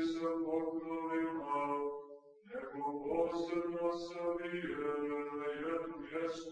sam poklonima, nego posebno savijene na jednu mjestu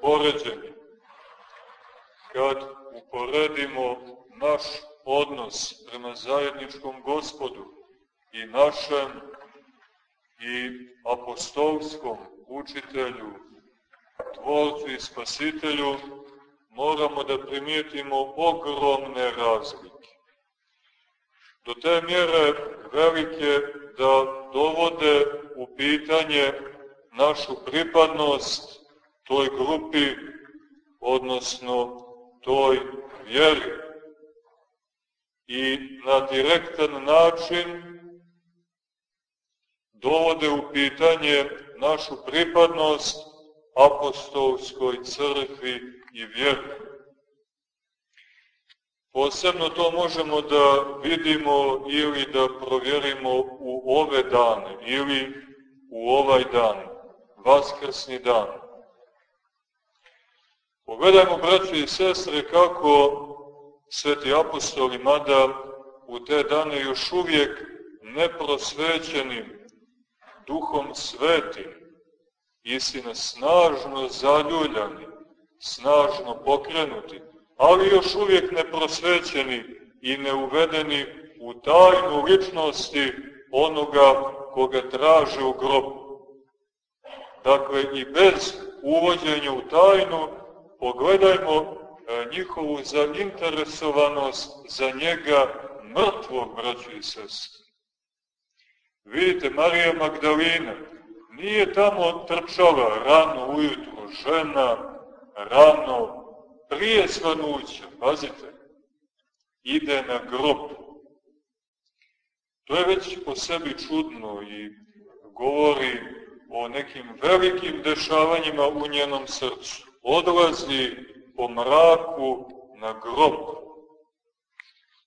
poređenje, kad uporedimo naš odnos prema zajedničkom gospodu i našem i apostolskom učitelju, tvorcu i spasitelju, moramo da primijetimo ogromne razlike. Do te mjere velike da dovode u pitanje našu pripadnost toj grupi, odnosno toj vjeri. I na direktan način dovode u pitanje našu pripadnost apostolskoj crkvi i vjeri. Posebno to možemo da vidimo ili da provjerimo u ove dane ili u ovaj dan, vaskrsni dan. Pogledajmo, braći i sestre, kako sveti apostoli, mada u te dane još uvijek neprosvećenim duhom svetim, istina snažno zaljuljani, snažno pokrenuti, ali još uvijek neprosvećeni i neuvedeni u tajnu ličnosti onoga koga traže u grobu. Dakle, i bez uvođenja u tajnu, pogledajmo e, njihovu zainteresovanost za njega mrtvog, braću i sestri. Vidite, Marija Magdalina nije tamo trčala rano ujutro, žena rano prije svanuća, pazite, ide na grob. To je već po sebi čudno i govori o nekim velikim dešavanjima u njenom srcu. Odlazi po mraku na grob.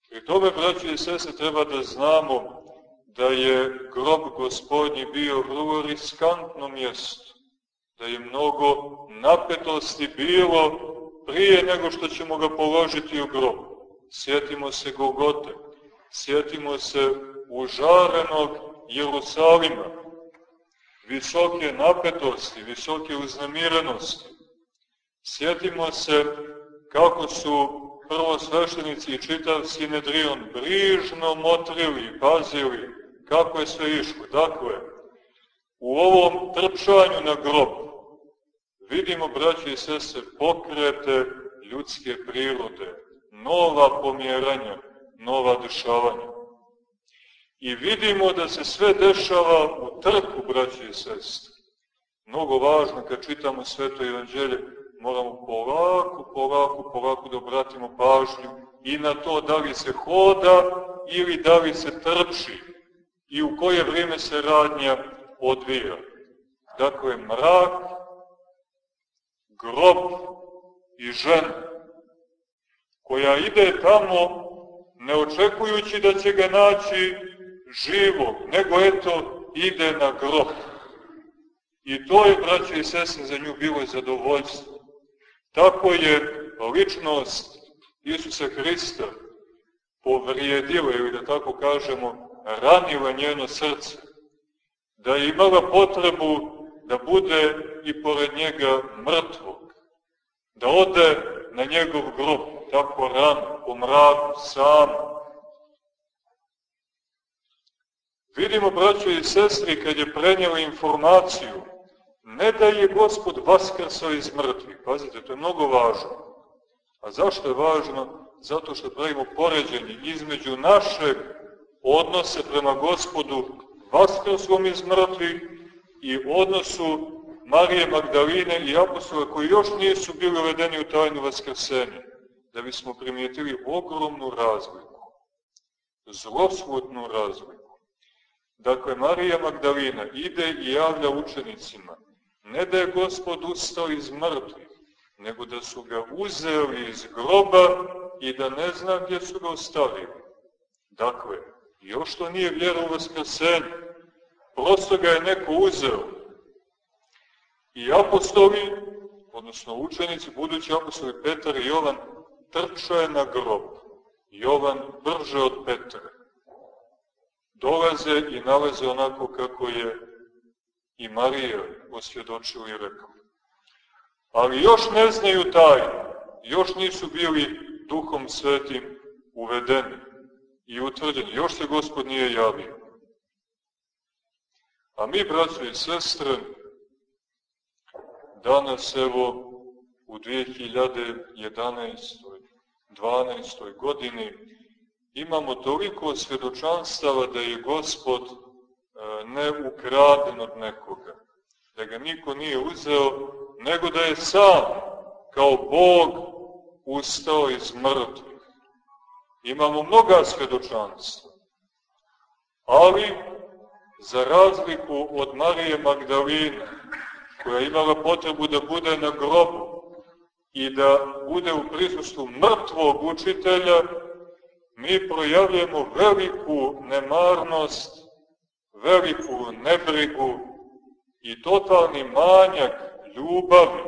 Pri tome, braći i sese, treba da znamo da je grob gospodnji bio vrlo riskantno mjesto, da je mnogo napetosti bilo prije nego što ćemo ga položiti u grob. Sjetimo se Gogote, sjetimo se užarenog Jerusalima, visoke napetosti, visoke uznamirenosti. Sjetimo se kako su prvo sveštenici i čitav Sinedrion brižno motrili i pazili kako je sve išlo. Dakle, u ovom trčanju na grob, vidimo, braći i sese, pokrete ljudske prirode, nova pomjeranja, nova dešavanja. I vidimo da se sve dešava u trku, braće i sestre. Mnogo važno kad čitamo sveto evanđelje, moramo polako, polako, polako da obratimo pažnju i na to da li se hoda ili da li se trči i u koje vrijeme se radnja odvija. Dakle, mrak, grob i žena, koja ide tamo ne očekujući da će ga naći živog, nego eto ide na grob. I to je, braće i sestre, za nju bilo zadovoljstvo. Tako je ličnost Isusa Hrista povrijedila, ili da tako kažemo, ranila njeno srce. Da je imala potrebu da bude i pored njega mrtvog. Da ode na njegov grob, tako rano, po mraku, sam. Vidimo, braćo i sestri, kad je prenijela informaciju Ne da je gospod vaskrsao iz mrtvih, pazite, to je mnogo važno. A zašto je važno? Zato što pravimo poređenje između našeg odnose prema gospodu vaskrslom iz mrtvih i odnosu Marije Magdaline i apostola koji još nisu bili uvedeni u tajnu vaskrsenja, da bismo primijetili ogromnu razliku, zlosvutnu razliku. Dakle, Marija Magdalina ide i javlja učenicima Ne da je gospod ustao iz mrtvih, nego da su ga uzeli iz groba i da ne zna gdje su ga ostavili. Dakle, još to nije vjera u vaskrsenje, prosto ga je neko uzeo. I apostoli, odnosno učenici, budući apostoli Petar i Jovan, trčao je na grob. Jovan brže od Petra. Dolaze i nalaze onako kako je i Marija osvjedočili i rekli. Ali još ne znaju taj, još nisu bili duhom svetim uvedeni i utvrđeni, još se gospod nije javio. A mi, braćo i sestre, danas evo u 2011. 12. godini imamo toliko svjedočanstava da je gospod ne ukraden od nekoga, da ga niko nije uzeo, nego da je sam kao Bog ustao iz mrtvih. Imamo mnoga svedočanstva. Ali, za razliku od Marije Magdaline, koja imala potrebu da bude na grobu i da bude u prisustvu mrtvog učitelja, mi projavljamo veliku nemarnost, veliku nebrigu i totalni manjak ljubavi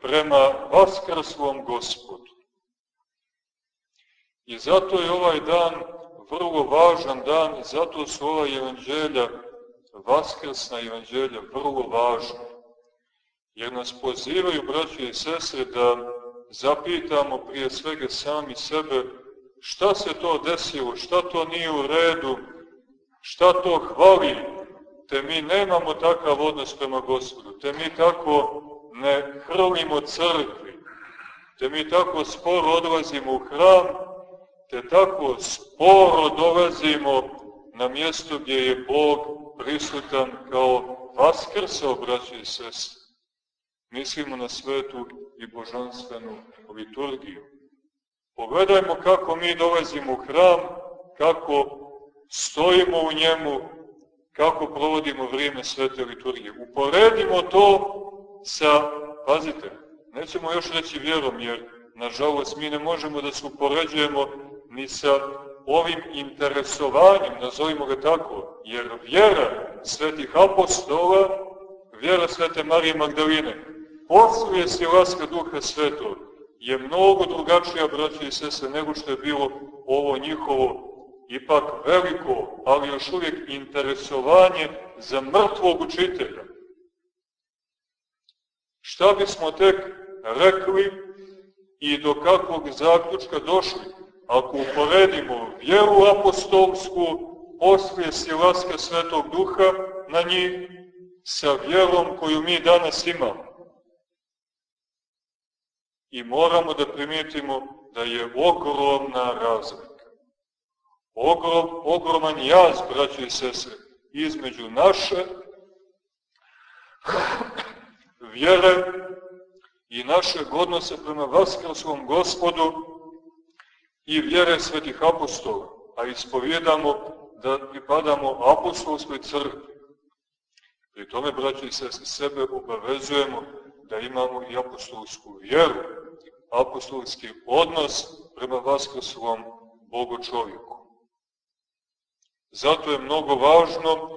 prema vaskrslom gospodu. I zato je ovaj dan vrlo važan dan zato su ova evanđelja, vaskrsna evanđelja, vrlo važna. Jer nas pozivaju, braće i sestre, da zapitamo prije svega sami sebe šta se to desilo, šta to nije u redu, šta to hvali, te mi nemamo takav odnos prema gospodu, te mi tako ne hrlimo crkvi, te mi tako sporo odlazimo u hram, te tako sporo dolazimo na mjesto gdje je Bog prisutan kao vaskrsa, braći i sestri. Mislimo na svetu i božanstvenu liturgiju. Pogledajmo kako mi dolazimo u hram, kako stojimo u njemu, kako provodimo vrijeme svete liturgije. Uporedimo to sa, pazite, nećemo još reći vjerom, jer nažalost mi ne možemo da se upoređujemo ni sa ovim interesovanjem, nazovimo ga tako, jer vjera svetih apostola, vjera svete Marije Magdaline, posluje laska duha svetog, je mnogo drugačija, braće i sese, nego što je bilo ovo njihovo ipak veliko, ali još uvijek interesovanje za mrtvog učitelja. Šta bismo tek rekli i do kakvog zaključka došli, ako uporedimo vjeru apostolsku, poslije silaska Svetog Duha na njih, sa vjerom koju mi danas imamo. I moramo da primijetimo da je ogromna razlika ogrom, ogroman jaz, braće i sestre, između naše vjere i našeg odnose prema Vaskrskom gospodu i vjere svetih apostola, a ispovjedamo da pripadamo apostolskoj crkvi. Pri tome, braći i sestri, sebe obavezujemo da imamo i apostolsku vjeru, apostolski odnos prema Vaskrskom Bogu čovjeku. Zato je mnogo važno,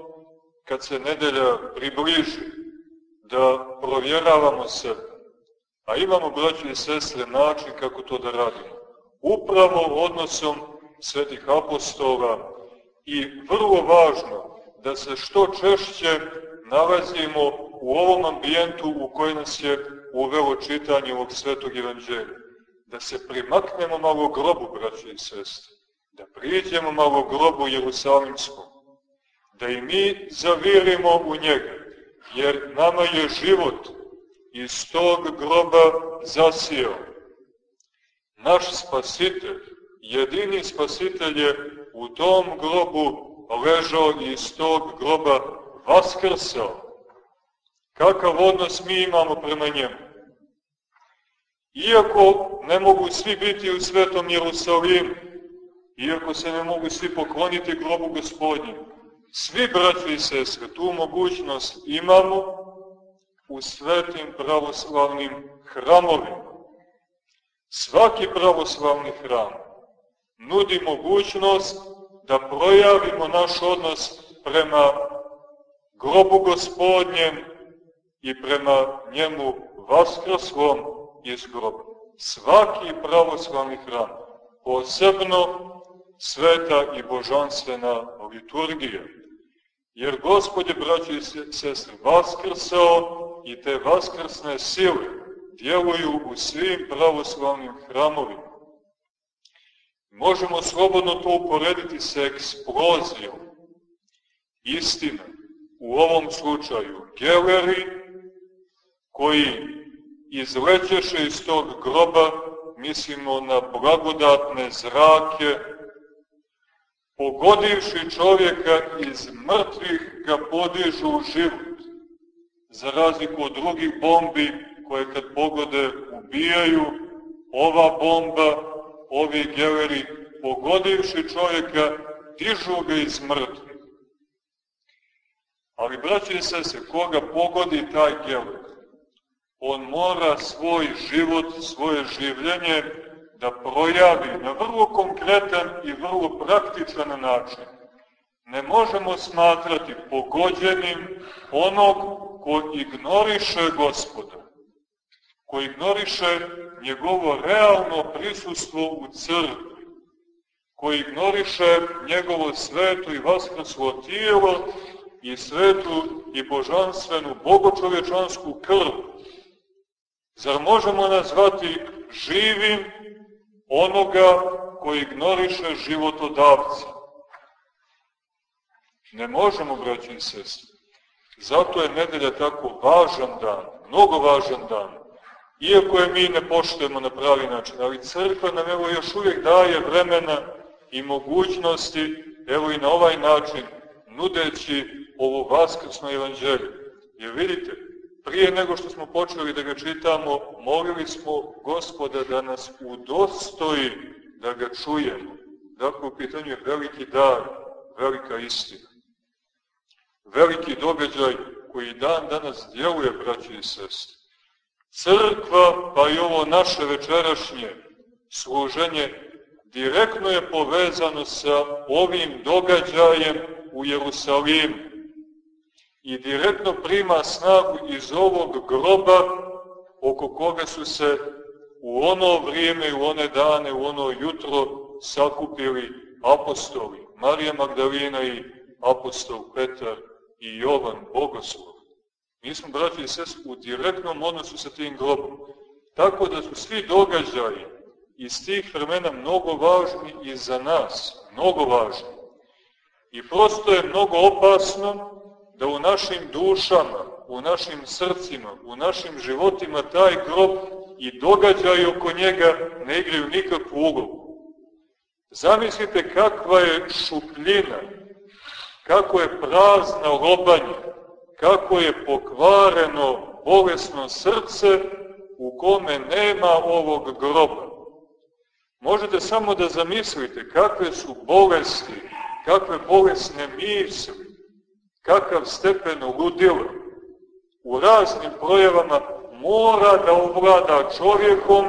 kad se nedelja približi, da provjeravamo sebe. A imamo, braći i sestre, način kako to da radimo. Upravo odnosom svetih apostola i vrlo važno da se što češće nalazimo u ovom ambijentu u koji nas je uvelo čitanje ovog svetog evanđelja. Da se primaknemo malo grobu, braći i sestre. Da priđemo malo grobu Jerusalimskom. Da i mi zavirimo u njega. Jer nama je život iz tog groba zasijao. Naš spasitelj, jedini spasitelj je u tom grobu ležao i iz tog groba vaskrsao. Kakav odnos mi imamo prema njemu? Iako ne mogu svi biti u svetom Jerusalimu, iako se ne mogu svi pokloniti grobu gospodnju, svi braći i sestre tu mogućnost imamo u svetim pravoslavnim hramovima. Svaki pravoslavni hram nudi mogućnost da projavimo naš odnos prema grobu gospodnjem i prema njemu vaskrslom iz groba. Svaki pravoslavni hram, posebno sveta i božanstvena liturgija. Jer Gospod je, braći i sestri, vaskrsao i te vaskrsne sile djeluju u svim pravoslavnim hramovima. Možemo slobodno to uporediti sa eksplozijom istine u ovom slučaju geleri koji izlećeše iz tog groba, mislimo na blagodatne zrake, pogodivši čovjeka iz mrtvih ga podižu u život, za razliku od drugih bombi koje kad pogode ubijaju, ova bomba, ovi geleri, pogodivši čovjeka, dižu ga iz mrtvih. Ali, braći i sese, koga pogodi taj geler, on mora svoj život, svoje življenje da projavi na vrlo konkretan i vrlo praktičan način. Ne možemo smatrati pogođenim onog ko ignoriše gospoda, ko ignoriše njegovo realno prisustvo u crkvi, ko ignoriše njegovo sveto i vaskrslo tijelo i svetu i božanstvenu bogočovječansku krv. Zar možemo nazvati živim onoga koji ignoriše životodavca? Ne možemo, braći i sestri. Zato je nedelja tako važan dan, mnogo važan dan. Iako je mi ne poštujemo na pravi način, ali crkva nam evo još uvijek daje vremena i mogućnosti, evo i na ovaj način, nudeći ovo vaskrsno evanđelje. Jer vidite, prije nego što smo počeli da ga čitamo, molili smo gospoda da nas udostoji da ga čujemo. Dakle, u pitanju je veliki dar, velika istina. Veliki događaj koji dan danas djeluje, braći i sestri. Crkva, pa i ovo naše večerašnje služenje, direktno je povezano sa ovim događajem u Jerusalimu i direktno prima snagu iz ovog groba oko koga su se u ono vrijeme, u one dane, u ono jutro sakupili apostoli, Marija Magdalina i apostol Petar i Jovan Bogoslov. Mi smo, braći i sest, u direktnom odnosu sa tim grobom. Tako da su svi događaji iz tih vremena mnogo važni i za nas, mnogo važni. I prosto je mnogo opasno da u našim dušama, u našim srcima, u našim životima taj grob i događaj oko njega ne igraju nikakvu ulogu. Zamislite kakva je šupljina, kako je prazna lobanje, kako je pokvareno bolesno srce u kome nema ovog groba. Možete samo da zamislite kakve su bolesti, kakve bolesne misli, kakav stepen ludila u raznim projavama mora da ovlada čovjekom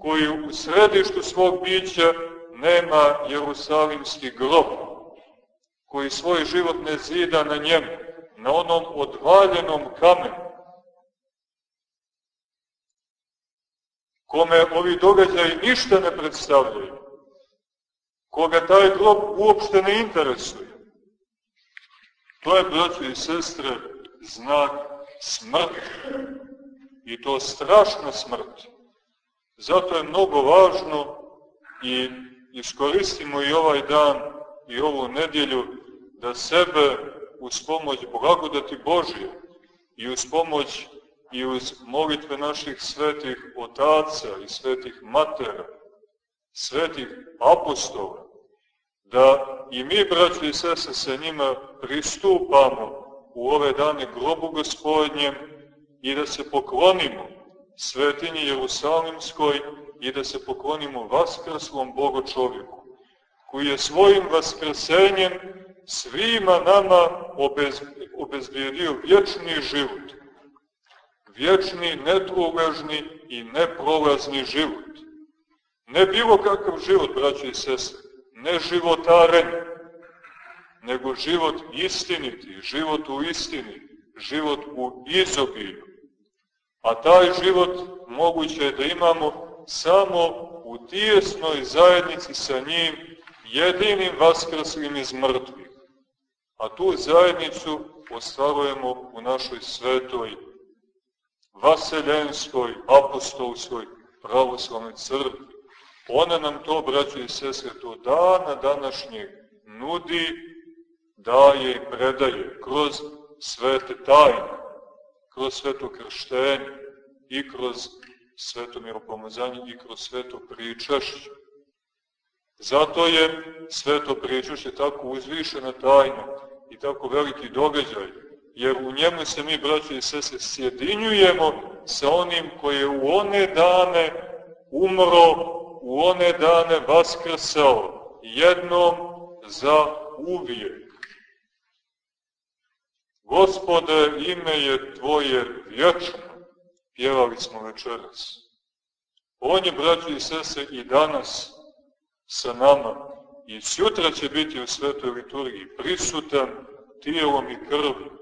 koji u središtu svog bića nema Jerusalimski grob, koji svoj život ne zida na njemu, na onom odvaljenom kamenu, kome ovi događaji ništa ne predstavljaju, koga taj grob uopšte ne interesuje. To je, braćo i sestre, znak smrti. I to strašna smrt. Zato je mnogo važno i iskoristimo i ovaj dan i ovu nedjelju da sebe uz pomoć blagodati Božije i uz pomoć i uz molitve naših svetih otaca i svetih matera, svetih apostola, da i mi, braći i sese, sa njima pristupamo u ove dane grobu gospodnjem i da se poklonimo svetinji Jerusalimskoj i da se poklonimo vaskrslom Bogo čovjeku, koji je svojim vaskrsenjem svima nama obez, obezbijedio vječni život, vječni, netruležni i neprolazni život. Ne bilo kakav život, braći i sestre, ne životarenje, nego život istiniti, život u istini, život u izobilju. A taj život moguće je da imamo samo u tijesnoj zajednici sa njim, jedinim vaskrslim iz mrtvih. A tu zajednicu ostvarujemo u našoj svetoj vaseljenskoj, apostolskoj, pravoslavnoj crkvi. Ona nam to, braćo i sestre, to dana današnjeg nudi, daje i predaje kroz svete tajne, kroz sveto krštenje i kroz sveto miropomazanje i kroz sveto pričašće. Zato je sveto pričašće tako uzvišena tajna i tako veliki događaj, jer u njemu se mi, braći i sese, sjedinjujemo sa onim koji je u one dane umro, u one dane vaskrsao, jednom za uvijek. Gospode, ime je Tvoje vječno, pjevali smo večeras. On je, braći i sese, i danas sa nama i sutra će biti u svetoj liturgiji prisutan tijelom i krvom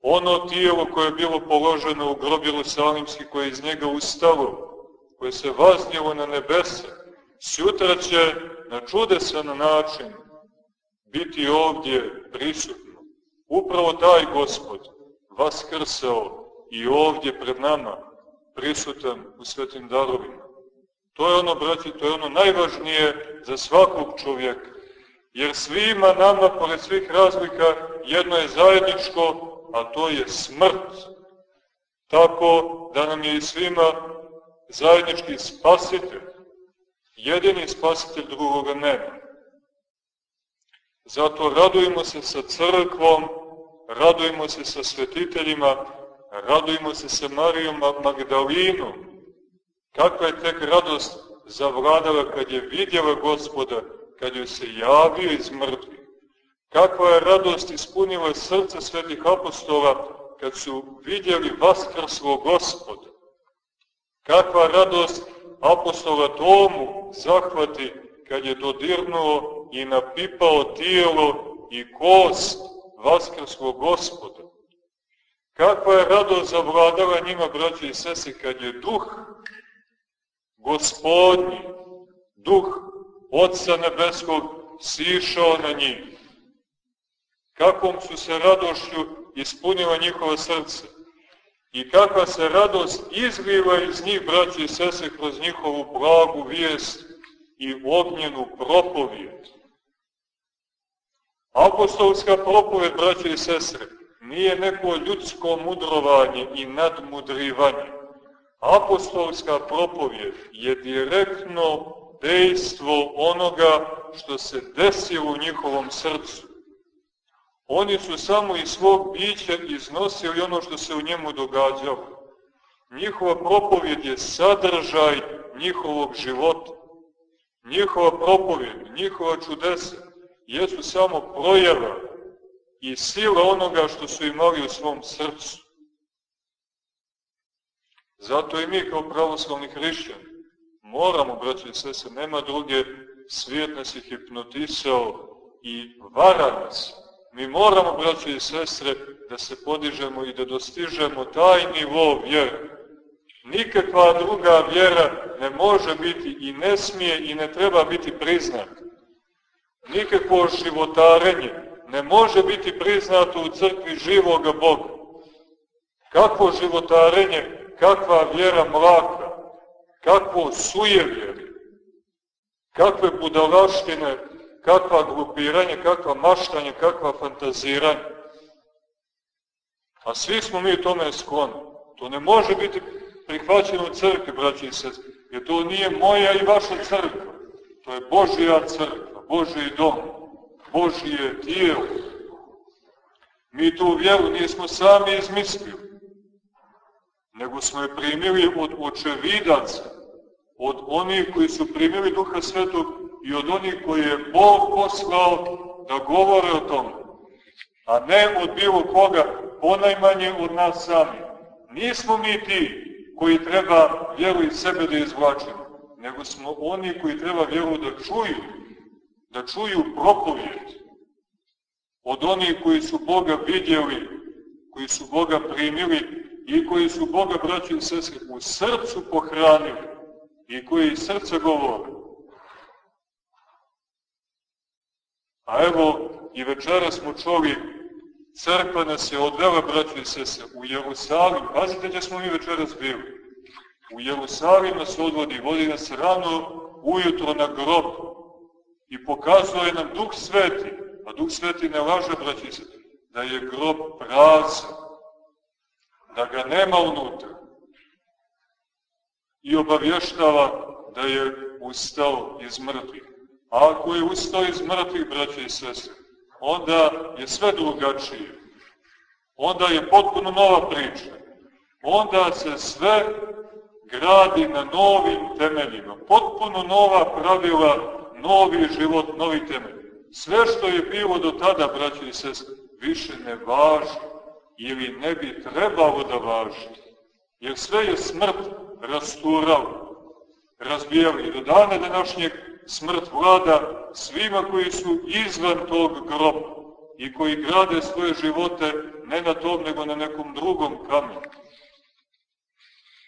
Ono tijelo koje je bilo položeno u grob Jerusalimski, koje je iz njega ustalo, koje se vaznjelo na nebese, sutra će na čudesan način biti ovdje prisutno. Upravo taj gospod vaskrsao i ovdje pred nama, prisutan u svetim darovima. To je ono, braći, to je ono najvažnije za svakog čovjeka. Jer svima nama, pored svih razlika, jedno je zajedničko, a to je smrt. Tako da nam je i svima zajednički spasitelj, jedini spasitelj drugoga nema. Zato radujemo se sa crkvom, radujemo se sa svetiteljima, radujemo se sa Marijom Magdalinom. Kakva je tek radost zavladala kad je vidjela gospoda, kad joj se javio iz mrtvih. Kakva je radost ispunila srce svetih apostola kad su vidjeli vaskrslo gospoda. Kakva radost apostola Tomu zahvati kad je dodirnuo i napipao tijelo i kost vaskrslo gospoda. Kakva je radost zavladala njima, braći i sese, kad je duh gospodnji, duh Otca Nebeskog sišao na njih kakvom su se radošću ispunila njihova srce i kakva se radost izliva iz njih, braći i sese, kroz njihovu blagu vijest i ognjenu propovijed. Apostolska propovijed, braći i sestre, nije neko ljudsko mudrovanje i nadmudrivanje. Apostolska propovijed je direktno dejstvo onoga što se desilo u njihovom srcu. Oni su samo iz svog bića iznosili ono što se u njemu događalo. Njihova propovjed je sadržaj njihovog života. Njihova propovjed, njihova čudesa jesu samo projava i sila onoga što su imali u svom srcu. Zato i mi kao pravoslavni hrišćani moramo, braći i sese, nema druge, svijet nas je hipnotisao i vara nas. Mi moramo, braći i sestre, da se podižemo i da dostižemo taj nivo vjere. Nikakva druga vjera ne može biti i ne smije i ne treba biti priznat. Nikakvo životarenje ne može biti priznato u crkvi živoga Boga. Kakvo životarenje, kakva vjera mlaka, kakvo sujevjeri, kakve budalaštine, kakva glupiranje, kakva maštanje, kakva fantaziranje. A svi smo mi tome skloni. To ne može biti prihvaćeno u crkvi, braći i sestri, jer to nije moja i vaša crkva. To je Božija crkva, Božiji dom, Božije tijelo. Mi tu vjeru nismo sami izmislili, nego smo je primili od očevidaca, od onih koji su primili Duha Svetog i od onih koji je Bog poslao da govore o tome, a ne od bilo koga, ponajmanje od nas sami. Nismo mi ti koji treba vjeru iz sebe da izvlačimo, nego smo oni koji treba vjeru da čuju, da čuju propovjed od onih koji su Boga vidjeli, koji su Boga primili i koji su Boga, braći i u srcu pohranili i koji iz srca govore. A evo, i večera smo čuli, crkva nas je odvela, braći i sese, u Jerusalim. Pazite gdje smo mi večeras bili. U Jerusalim nas odvodi, vodi nas rano ujutro na grob i pokazuje nam Duh Sveti, a Duh Sveti ne laže, braći sese, da je grob prazan, da ga nema unutra. I obavještava da je ustao iz mrtvih. A ako je ustao iz mrtvih, braće i sestre, onda je sve drugačije. Onda je potpuno nova priča. Onda se sve gradi na novim temeljima. Potpuno nova pravila, novi život, novi temelj. Sve što je bilo do tada, braće i sestre, više ne važi ili ne bi trebalo da važi. Jer sve je smrt rasturala, razbijala i do dana današnjeg smrt vlada svima koji su izvan tog groba i koji grade svoje živote ne na tom nego na nekom drugom kamenu.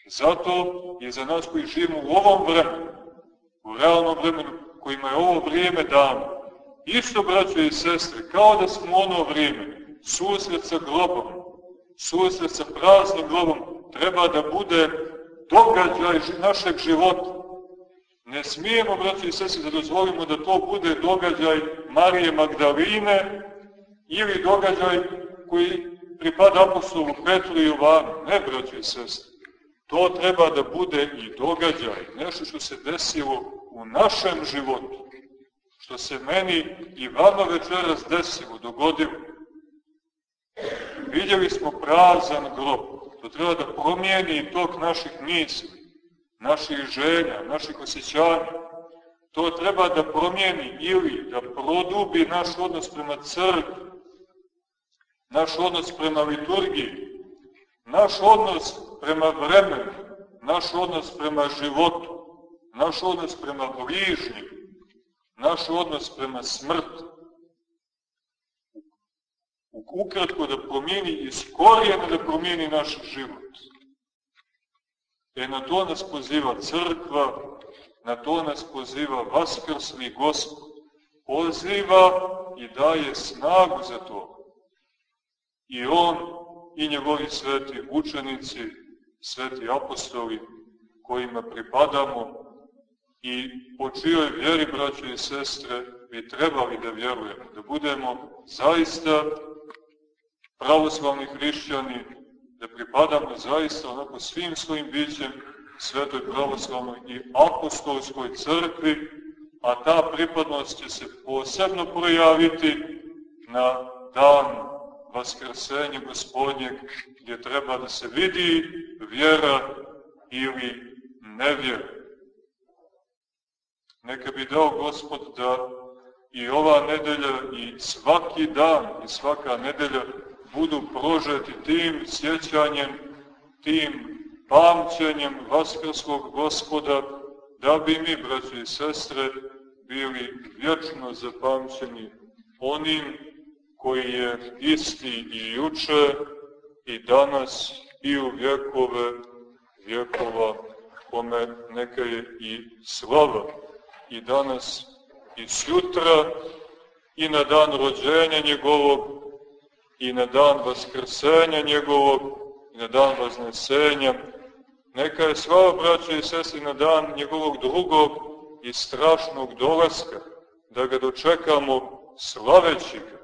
Zato je za nas koji živimo u ovom vremenu, u realnom vremenu kojima je ovo vrijeme dano, isto braćo i sestre, kao da smo ono vrijeme, susret sa grobom, susret sa praznim grobom, treba da bude događaj našeg života. Ne smijemo, braći i sestri, da dozvolimo da to bude događaj Marije Magdaline ili događaj koji pripada apostolu Petru i Jovanu. Ne, braći i sestri. To treba da bude i događaj, nešto što se desilo u našem životu, što se meni i vama večeras desilo, dogodilo. Vidjeli smo prazan grob, to treba da promijeni tok naših misli, naših želja, naših osjećanja. To treba da promijeni ili da produbi naš odnos prema crkvi, naš odnos prema liturgiji, naš odnos prema vremenu, naš odnos prema životu, naš odnos prema bližnjim, naš odnos prema smrti. Ukratko da promijeni, iz korijena da promijeni naš život. E na to nas poziva crkva, na to nas poziva Vaskrsni Gospod. Poziva i daje snagu za to. I On i njegovi sveti učenici, sveti apostoli, kojima pripadamo i po čijoj vjeri, braće i sestre, bi trebali da vjerujemo, da budemo zaista pravoslavni hrišćani, da pripadamo zaista onako svim svojim bićem Svetoj pravoslavnoj i apostolskoj crkvi, a ta pripadnost će se posebno projaviti na dan Vaskrsenja gospodnjeg, gdje treba da se vidi vjera ili nevjera. Neka bi dao Gospod da i ova nedelja i svaki dan i svaka nedelja budu prožeti tim sjećanjem, tim pamćenjem Vaskrskog gospoda, da bi mi, braći i sestre, bili vječno zapamćeni onim koji je isti i juče i danas i u vjekove vjekova, kome neka je i slava i danas i sutra i na dan rođenja njegovog i na dan vaskrsenja njegovog i na dan vaznesenja. Neka je slava braća i sestri na dan njegovog drugog i strašnog dolaska, da ga dočekamo slaveći ga,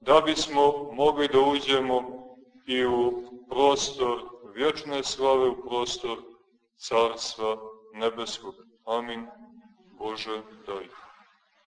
da bismo mogli da uđemo i u prostor vječne slave, u prostor Carstva Nebeskog. Amin. Bože, daj.